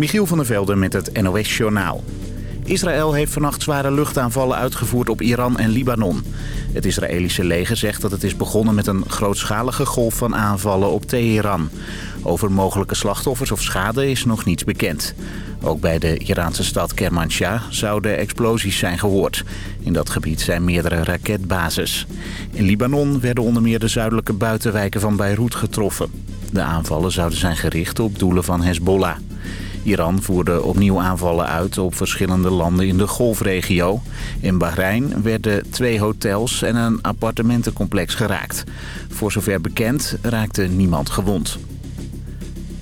Michiel van der Velden met het NOS-journaal. Israël heeft vannacht zware luchtaanvallen uitgevoerd op Iran en Libanon. Het Israëlische leger zegt dat het is begonnen met een grootschalige golf van aanvallen op Teheran. Over mogelijke slachtoffers of schade is nog niets bekend. Ook bij de Iraanse stad Kermanshah zouden explosies zijn gehoord. In dat gebied zijn meerdere raketbases. In Libanon werden onder meer de zuidelijke buitenwijken van Beirut getroffen. De aanvallen zouden zijn gericht op doelen van Hezbollah. Iran voerde opnieuw aanvallen uit op verschillende landen in de golfregio. In Bahrein werden twee hotels en een appartementencomplex geraakt. Voor zover bekend raakte niemand gewond.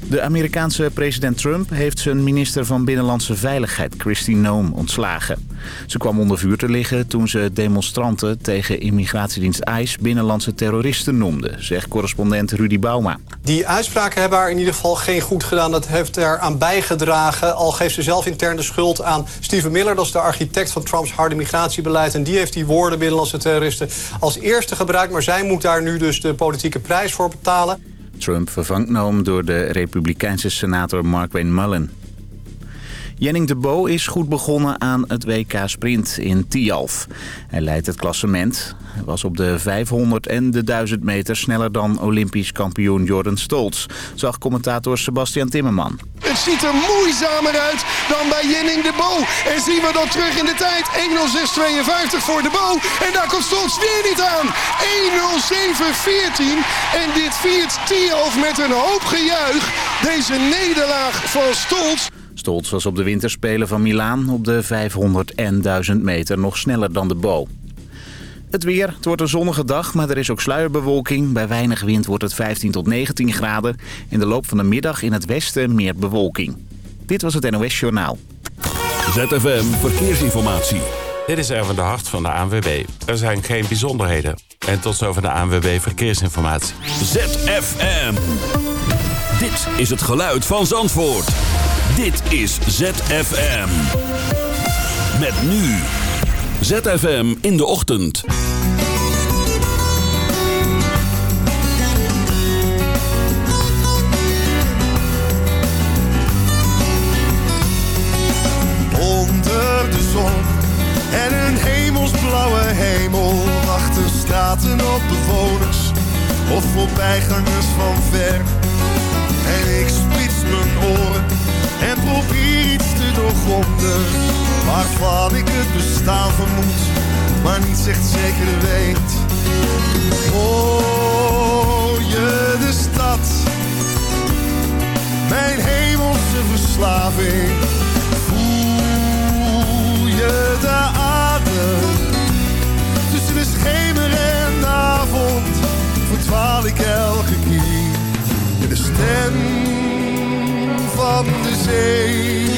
De Amerikaanse president Trump heeft zijn minister van Binnenlandse Veiligheid, Christine Noem, ontslagen. Ze kwam onder vuur te liggen toen ze demonstranten tegen immigratiedienst ICE binnenlandse terroristen noemde, zegt correspondent Rudy Bauma. Die uitspraken hebben haar in ieder geval geen goed gedaan. Dat heeft er aan bijgedragen. Al geeft ze zelf intern de schuld aan Steven Miller. Dat is de architect van Trumps harde migratiebeleid. En die heeft die woorden binnenlandse terroristen als eerste gebruikt. Maar zij moet daar nu dus de politieke prijs voor betalen. Trump vervangt Noem door de republikeinse senator Mark Wayne Mullen. Jenning de Bo is goed begonnen aan het WK Sprint in Tialf. Hij leidt het klassement. Hij was op de 500 en de 1000 meter sneller dan Olympisch kampioen Jordan Stolz, zag commentator Sebastian Timmerman. Het ziet er moeizamer uit dan bij Jenning de Bo. En zien we dat terug in de tijd. 1.06.52 voor de Bo. En daar komt Stolz weer niet aan. 1.07.14. En dit viert Tialf met een hoop gejuich. Deze nederlaag van Stolz. Stolz was op de winterspelen van Milaan op de 500 en 1000 meter nog sneller dan de Bo. Het weer, het wordt een zonnige dag, maar er is ook sluierbewolking. Bij weinig wind wordt het 15 tot 19 graden. In de loop van de middag in het westen meer bewolking. Dit was het NOS Journaal. ZFM Verkeersinformatie. Dit is Erwin de Hart van de ANWB. Er zijn geen bijzonderheden. En tot zover de ANWB Verkeersinformatie. ZFM. Dit is het geluid van Zandvoort. Dit is ZFM. Met nu. ZFM in de ochtend. Onder de zon en een hemelsblauwe hemel wachten straten op bewoners of voorbijgangers van ver. En ik en probeer iets te doorgronden waarvan ik het bestaan vermoed, maar niet echt zeker weet. Hoor je de stad, mijn hemelse verslaving? Voel je de adem tussen de schemer en de avond? Verdwaal ik elke keer in de stem van de zee.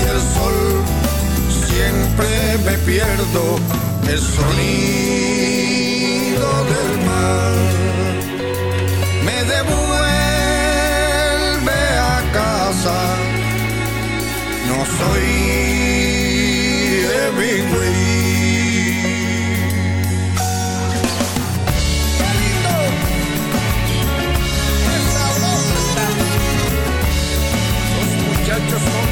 y sol. Siempre me pierdo el sonido del mar. Me devuelve a casa. No soy Hemingway. Los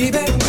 baby.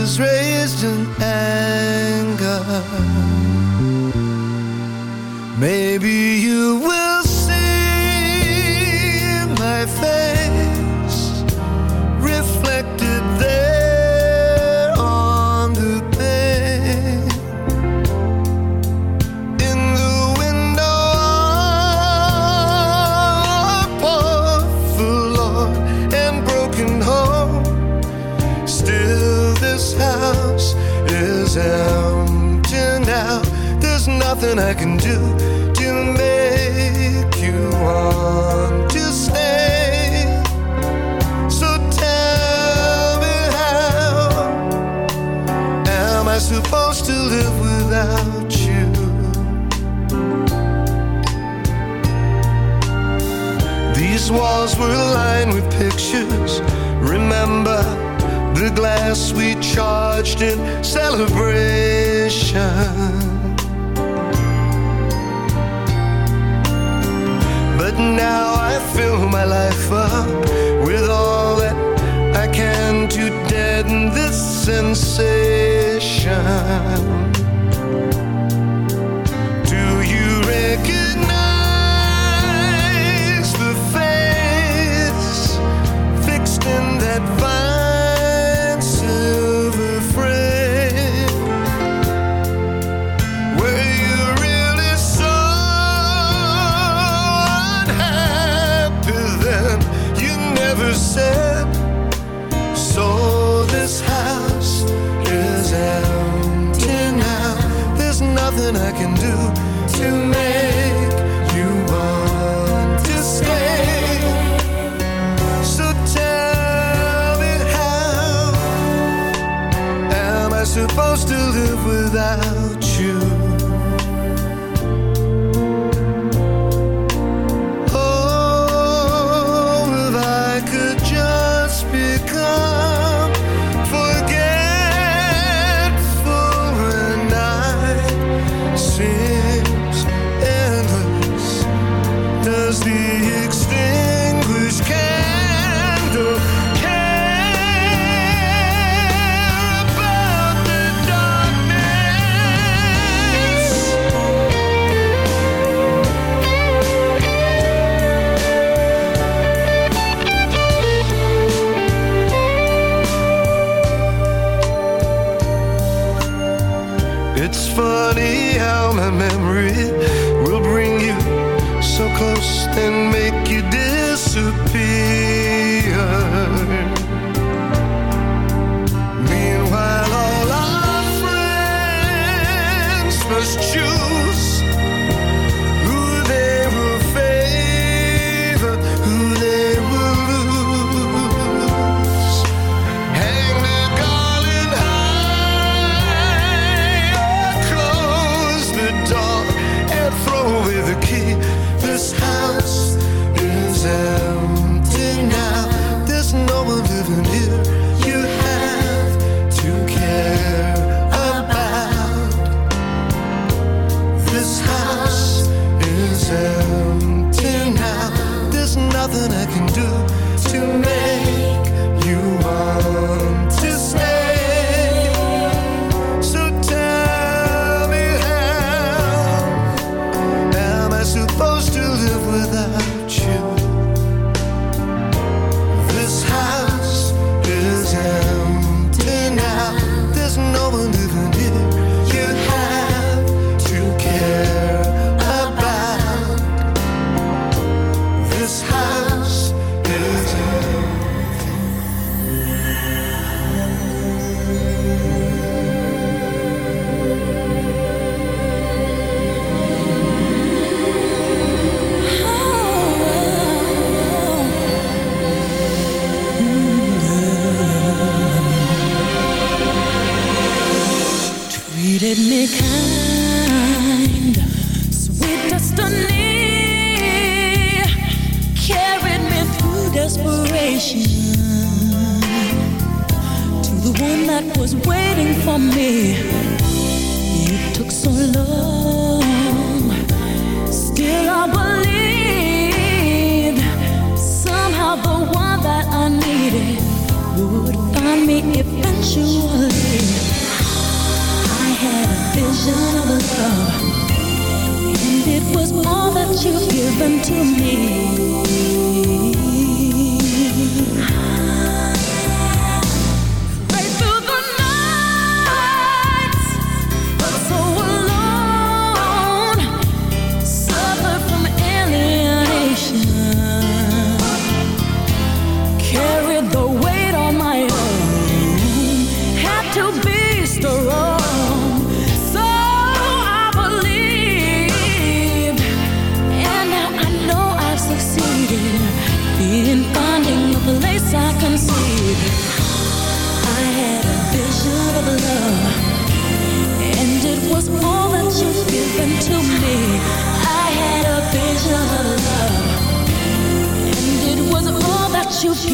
Jesus raised in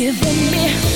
giving me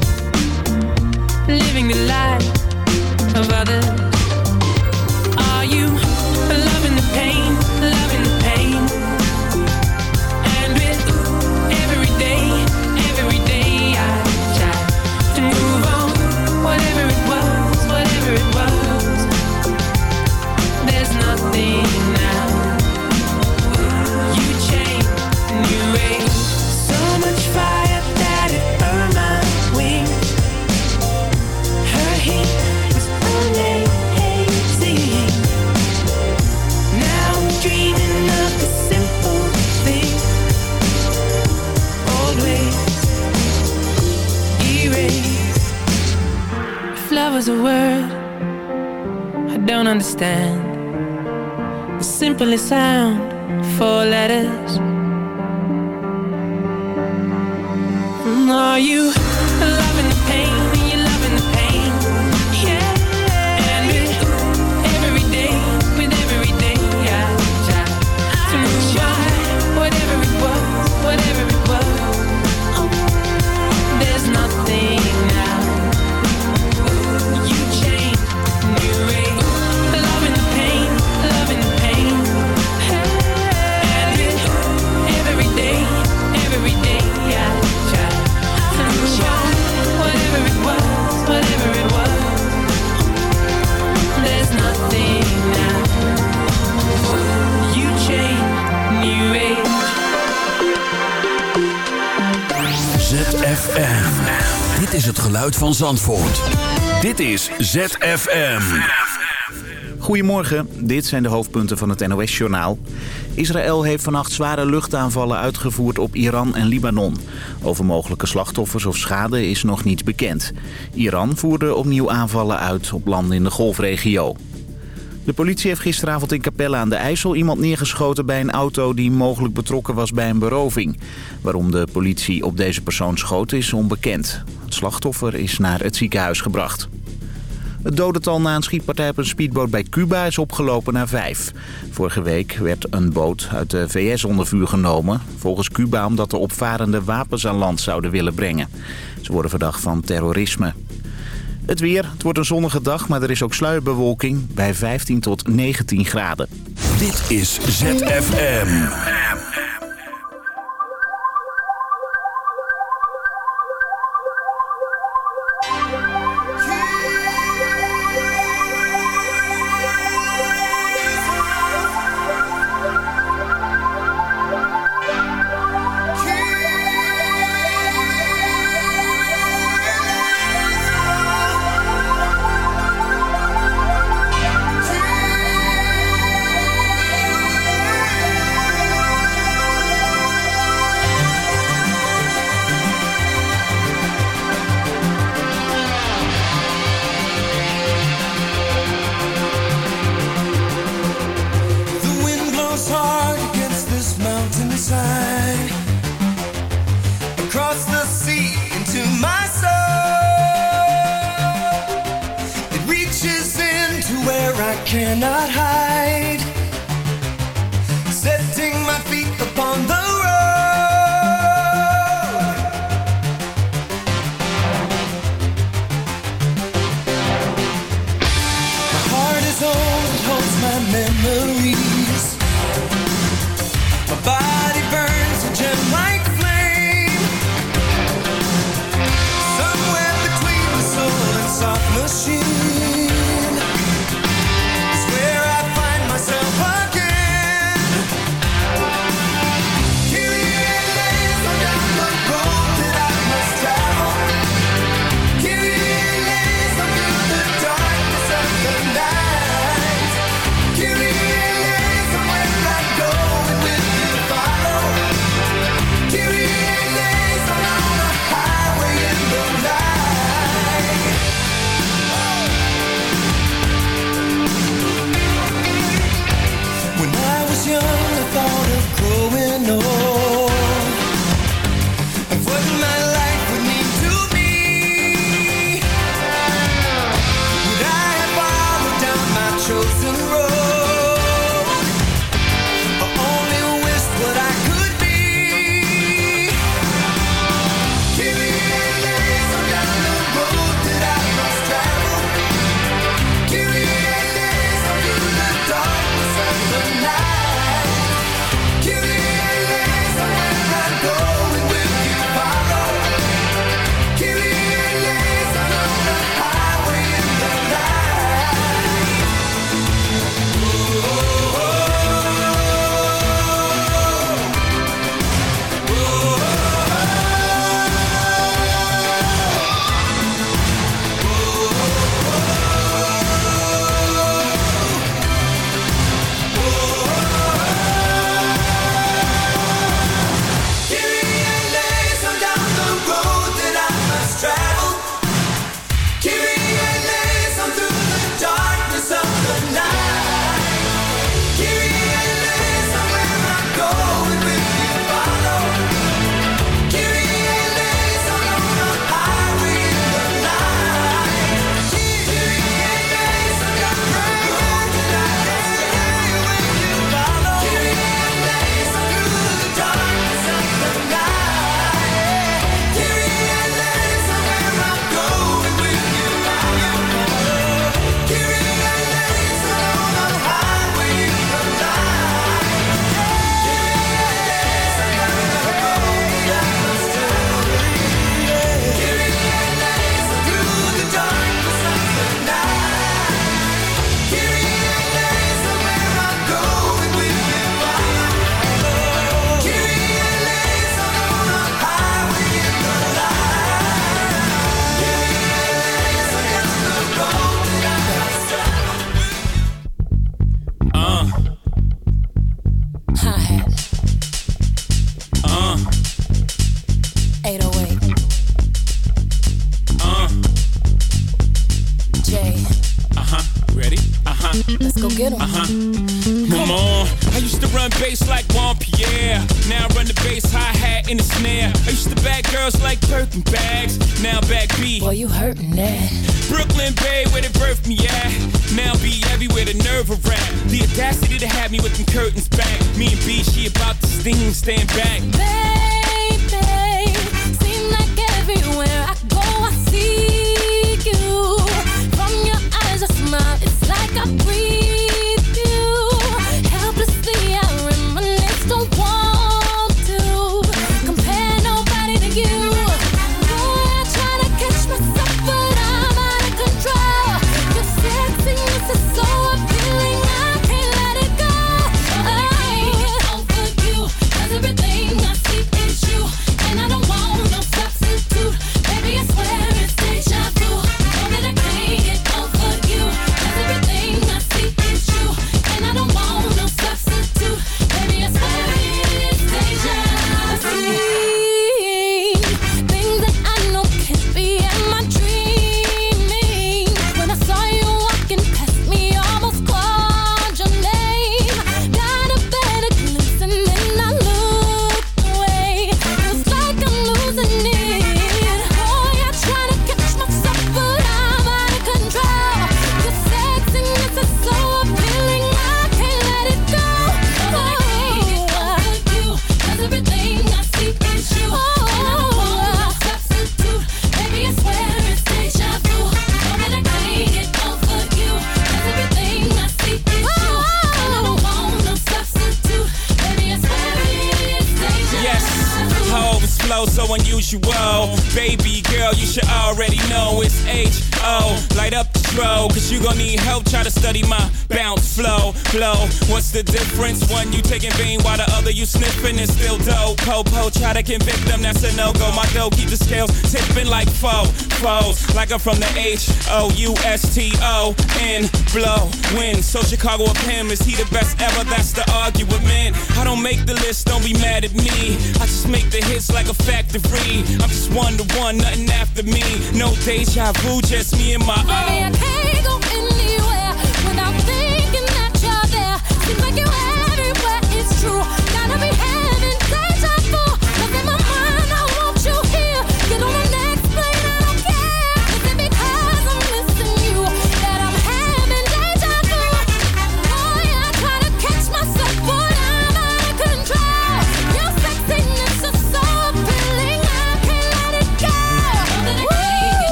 living the life of others? Are you loving the pain, loving the pain? And with every day, every day I try to move on, whatever it was, whatever it was. There's nothing now. You change, new age. Is a word I don't understand. The simplest sound, four letters. Are you loving the pain? ZFM. Dit is het geluid van Zandvoort. Dit is ZFM. Goedemorgen, dit zijn de hoofdpunten van het NOS-journaal. Israël heeft vannacht zware luchtaanvallen uitgevoerd op Iran en Libanon. Over mogelijke slachtoffers of schade is nog niets bekend. Iran voerde opnieuw aanvallen uit op landen in de golfregio. De politie heeft gisteravond in Capelle aan de IJssel iemand neergeschoten bij een auto die mogelijk betrokken was bij een beroving. Waarom de politie op deze persoon schoot is onbekend. Het slachtoffer is naar het ziekenhuis gebracht. Het dodental na een schietpartij op een speedboot bij Cuba is opgelopen naar vijf. Vorige week werd een boot uit de VS onder vuur genomen. Volgens Cuba omdat de opvarenden wapens aan land zouden willen brengen. Ze worden verdacht van terrorisme. Het weer, het wordt een zonnige dag, maar er is ook sluierbewolking bij 15 tot 19 graden. Dit is ZFM. nigga from the H O U S T O N blow win. So Chicago of him is he the best ever? That's the argument. I don't make the list, don't be mad at me. I just make the hits like a factory. I'm just one to one, nothing after me. No deja vu, just me and my own. I can't go anywhere without thinking that you're there. Seems like you're everywhere, it's true.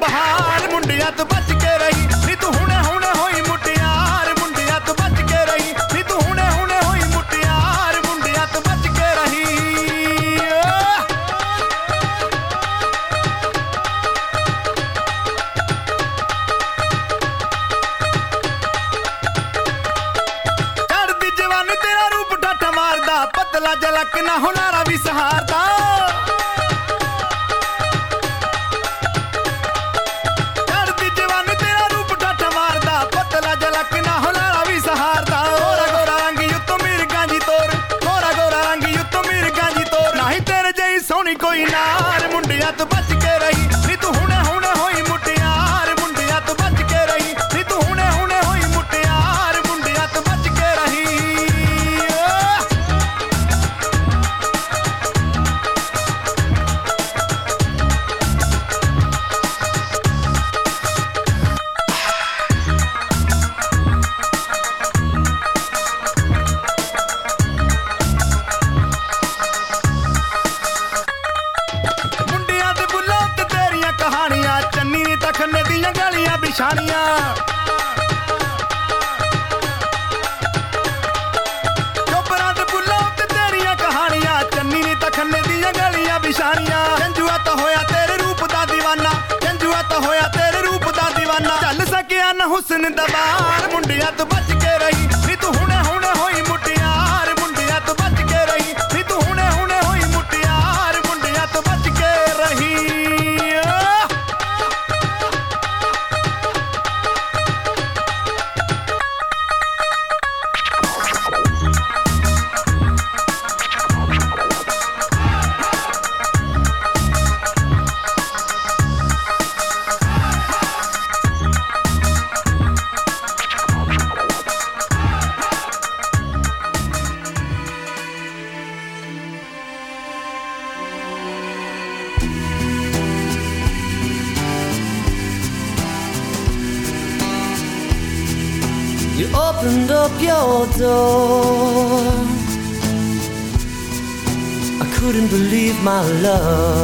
बहार मुंडिया तो बच के रही। my love.